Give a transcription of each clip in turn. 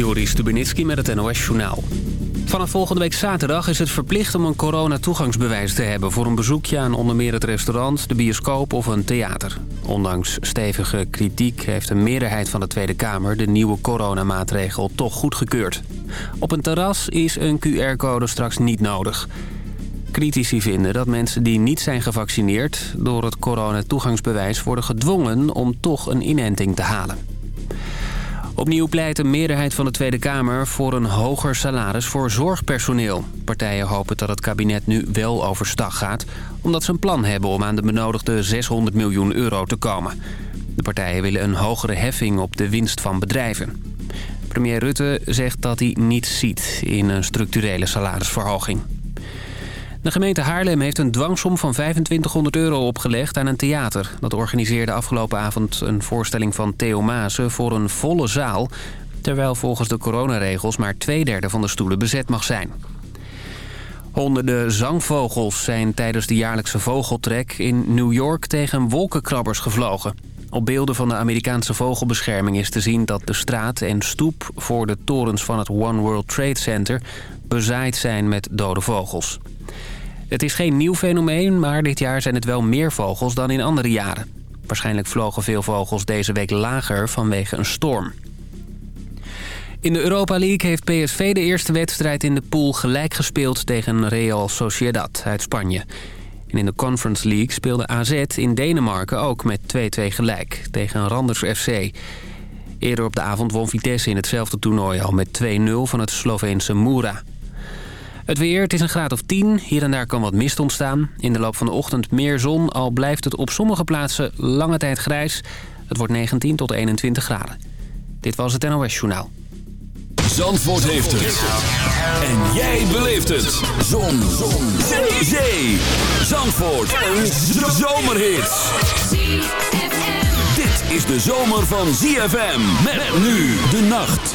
Joris Stubenitski met het NOS-journaal. Vanaf volgende week zaterdag is het verplicht om een coronatoegangsbewijs te hebben... voor een bezoekje aan onder meer het restaurant, de bioscoop of een theater. Ondanks stevige kritiek heeft een meerderheid van de Tweede Kamer... de nieuwe coronamaatregel toch goedgekeurd. Op een terras is een QR-code straks niet nodig. Critici vinden dat mensen die niet zijn gevaccineerd... door het coronatoegangsbewijs worden gedwongen om toch een inenting te halen. Opnieuw pleit een meerderheid van de Tweede Kamer voor een hoger salaris voor zorgpersoneel. Partijen hopen dat het kabinet nu wel overstag gaat... omdat ze een plan hebben om aan de benodigde 600 miljoen euro te komen. De partijen willen een hogere heffing op de winst van bedrijven. Premier Rutte zegt dat hij niets ziet in een structurele salarisverhoging. De gemeente Haarlem heeft een dwangsom van 2500 euro opgelegd aan een theater. Dat organiseerde afgelopen avond een voorstelling van Theo Maassen voor een volle zaal... terwijl volgens de coronaregels maar twee derde van de stoelen bezet mag zijn. Honderden zangvogels zijn tijdens de jaarlijkse vogeltrek in New York tegen wolkenkrabbers gevlogen. Op beelden van de Amerikaanse vogelbescherming is te zien dat de straat en stoep voor de torens van het One World Trade Center bezaaid zijn met dode vogels. Het is geen nieuw fenomeen, maar dit jaar zijn het wel meer vogels dan in andere jaren. Waarschijnlijk vlogen veel vogels deze week lager vanwege een storm. In de Europa League heeft PSV de eerste wedstrijd in de pool gelijk gespeeld tegen Real Sociedad uit Spanje. En in de Conference League speelde AZ in Denemarken ook met 2-2 gelijk tegen Randers FC. Eerder op de avond won Vitesse in hetzelfde toernooi al met 2-0 van het Sloveense Mura. Het weer, het is een graad of 10. Hier en daar kan wat mist ontstaan. In de loop van de ochtend meer zon, al blijft het op sommige plaatsen lange tijd grijs. Het wordt 19 tot 21 graden. Dit was het NOS Journaal. Zandvoort heeft het. En jij beleeft het. Zon. zon. Zee. Zee. Zandvoort. Een zomerhit. Dit is de zomer van ZFM. Met nu de nacht.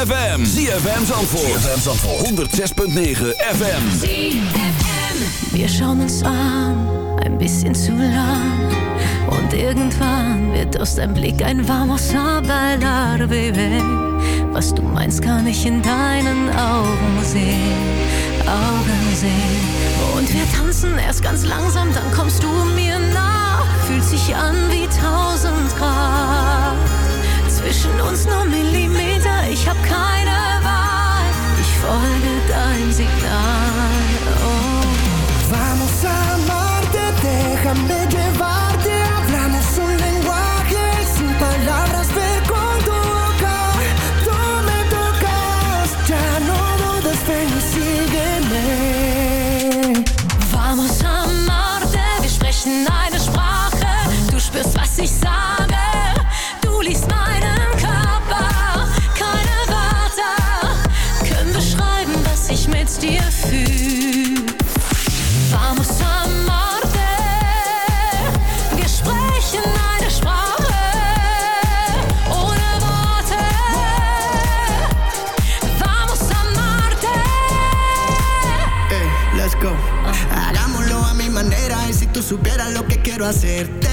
ZFM. ZFM Zandvoort. ZFM Zandvoort. 106.9 FM. ZFM. Wir schauen uns an, ein bisschen zu lang. Und irgendwann wird aus deinem Blick ein warmer a bailar, baby. Was du meinst, kann ich in deinen Augen sehen. Augen sehen. Und wir tanzen erst ganz langsam, dann kommst du mir nah. Fühlt sich an wie tausend Grad. Zwischen uns nur Millimeter, ich hab keine Wahl. Ich folge dein Signal. Oh. Vamos a Marte, déjame llevar. hacerte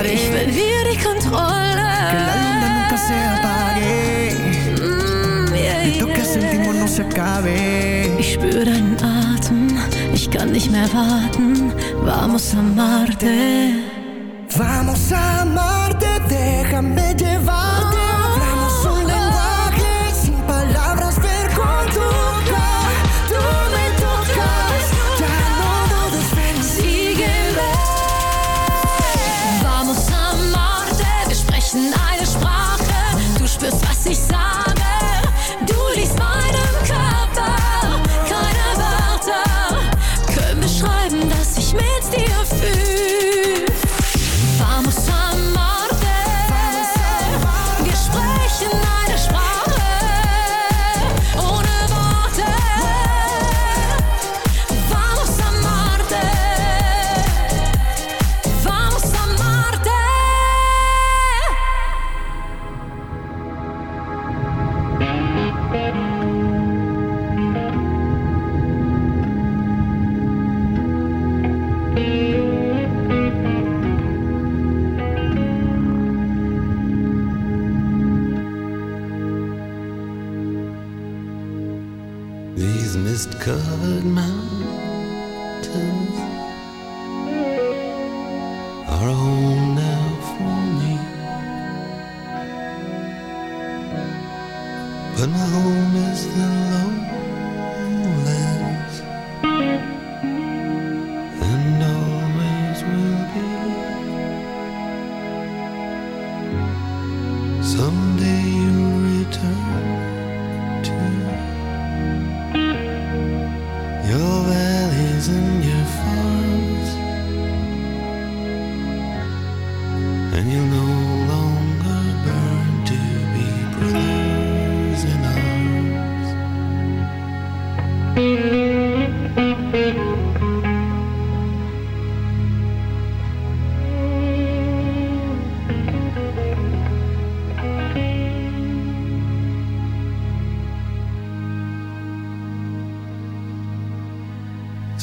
pague. Ich verliere die Kontrolle. Que la luna nunca se apague. Mm, yeah, Esto yeah. que sentimos no se acabe. Ich spür deinen Atem. Ich kann nicht mehr warten. Vamos a Marte. Vamos a Marte. Déjame llevar.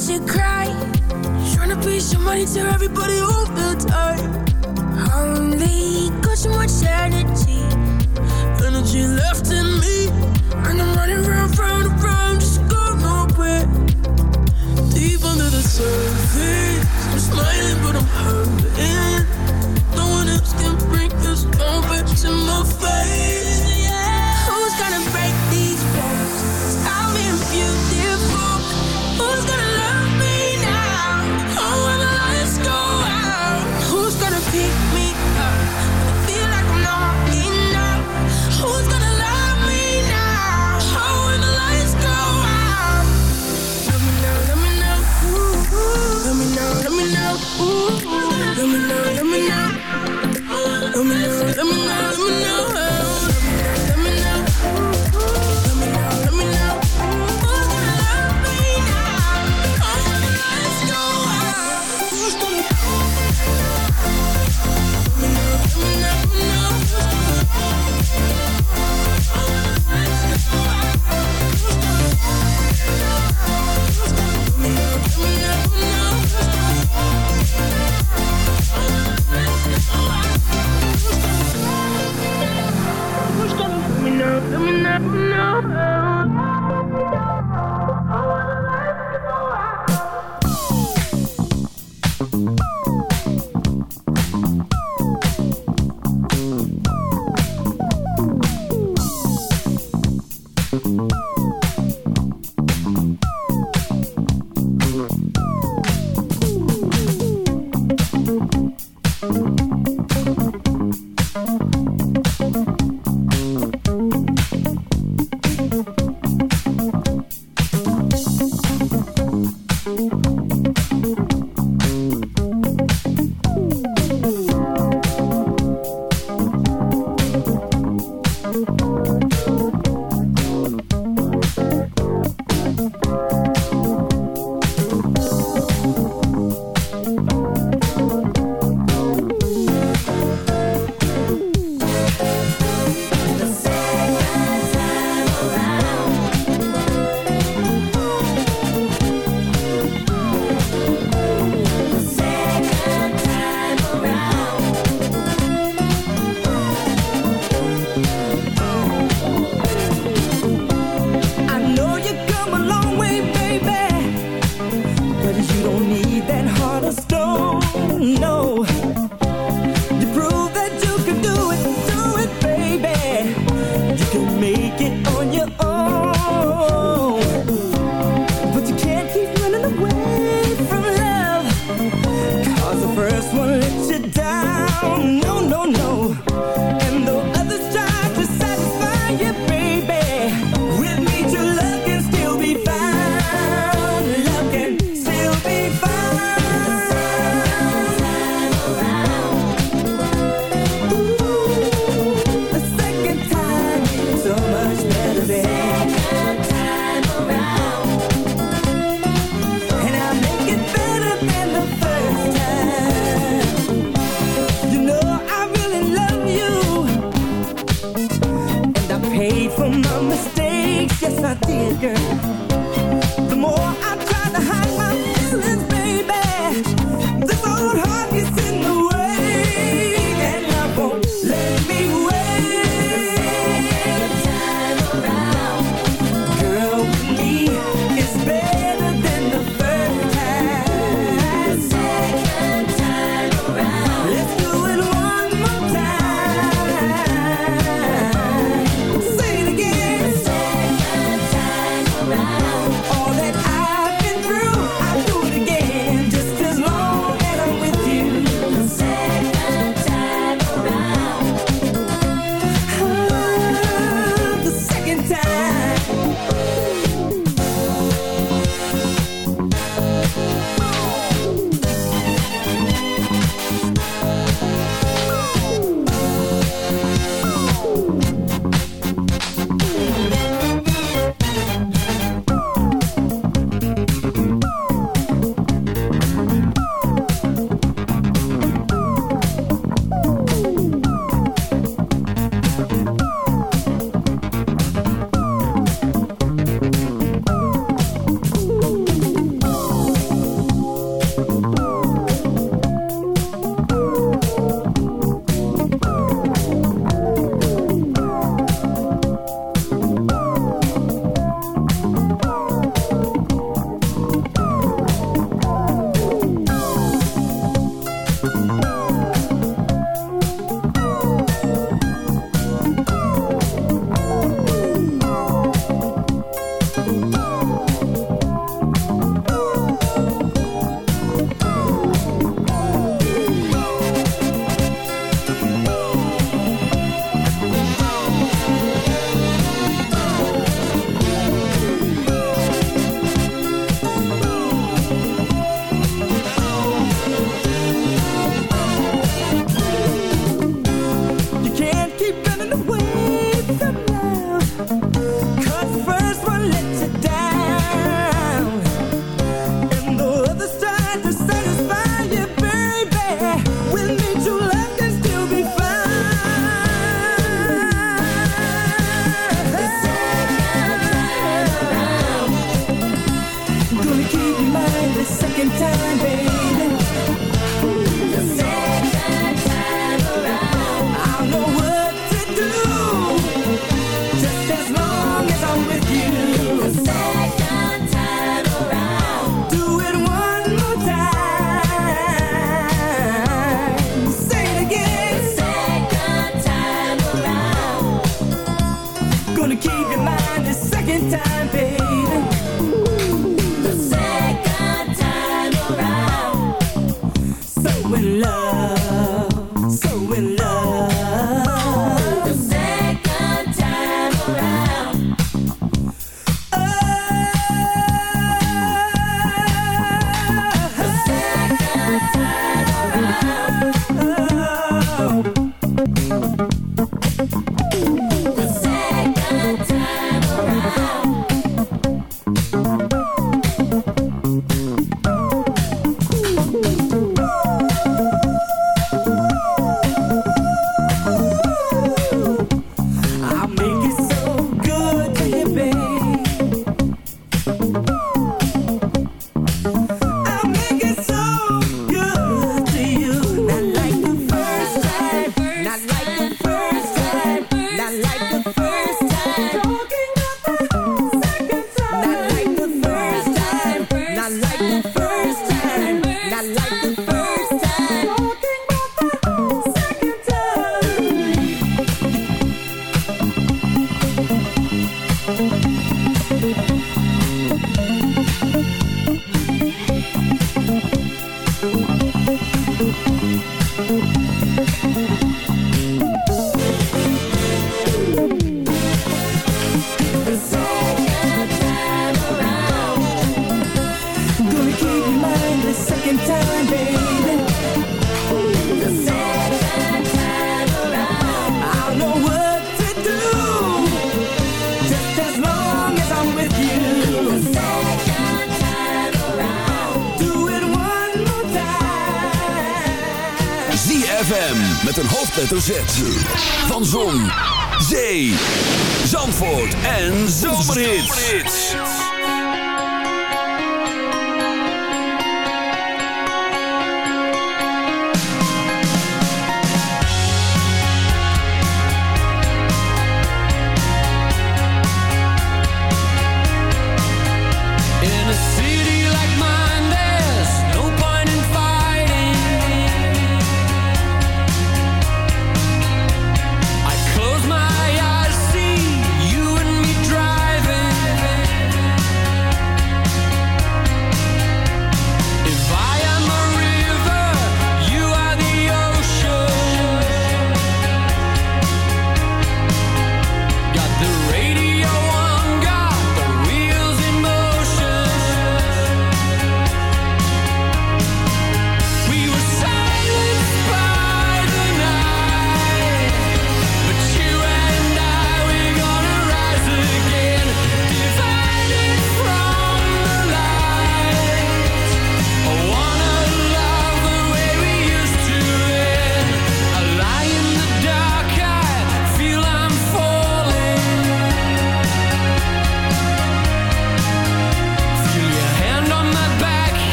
makes you cry. Trying to be your money to everybody all the time Only got so much energy. Energy left in me. And I'm running round, round, round Just go nowhere. Deep under the surface. I'm smiling but I'm hurt.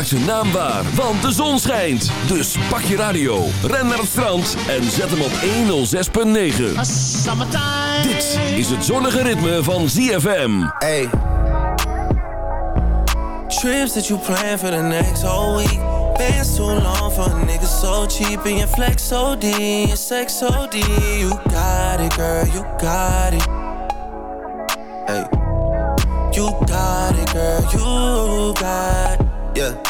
ZFM maakt zijn naam waar, want de zon schijnt. Dus pak je radio, ren naar het strand en zet hem op 106.9. Dit is het zonnige ritme van ZFM. Hey. Trips that you plan for the next whole week. Bands too long for a nigga so cheap. And your flex OD, your sex OD. You got it, girl, you got it. Hey. You got it, girl, you got it. Yeah.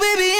baby.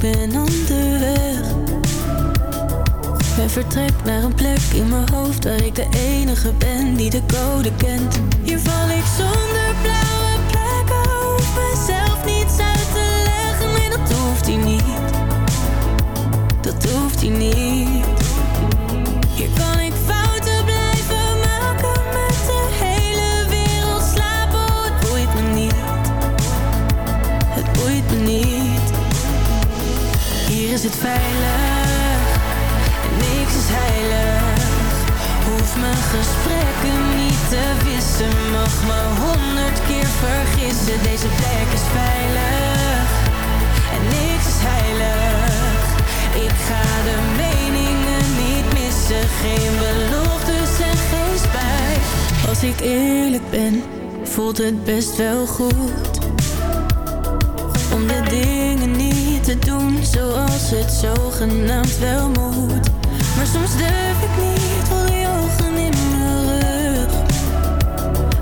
ben onderweg. En vertrek naar een plek in mijn hoofd waar ik de enige ben die de code kent. Hier val ik zonder blauwe plekken, hoef mezelf niets uit te leggen. Nee, dat hoeft hij niet. Dat hoeft hij niet. Het best wel goed om de dingen niet te doen zoals het zogenaamd wel moet. Maar soms durf ik niet, voel die ogen in mijn rug.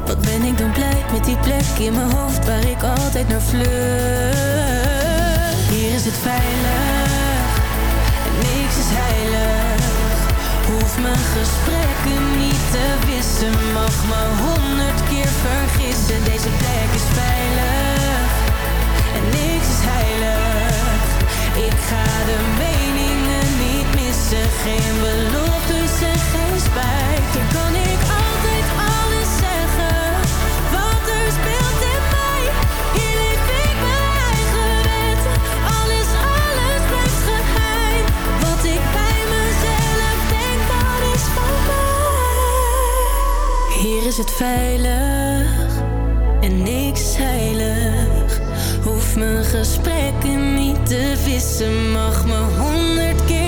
Wat ben ik dan blij met die plek in mijn hoofd waar ik altijd naar vlucht. Hier is het veilig mijn gesprekken niet te wissen, mag me honderd keer vergissen. Deze plek is veilig en niks is heilig. Ik ga de meningen niet missen, geen beloftes en geen spijt. Hier kan ik altijd Hier is het veilig en niks heilig. Hoef mijn gesprekken niet te vissen, mag me honderd keer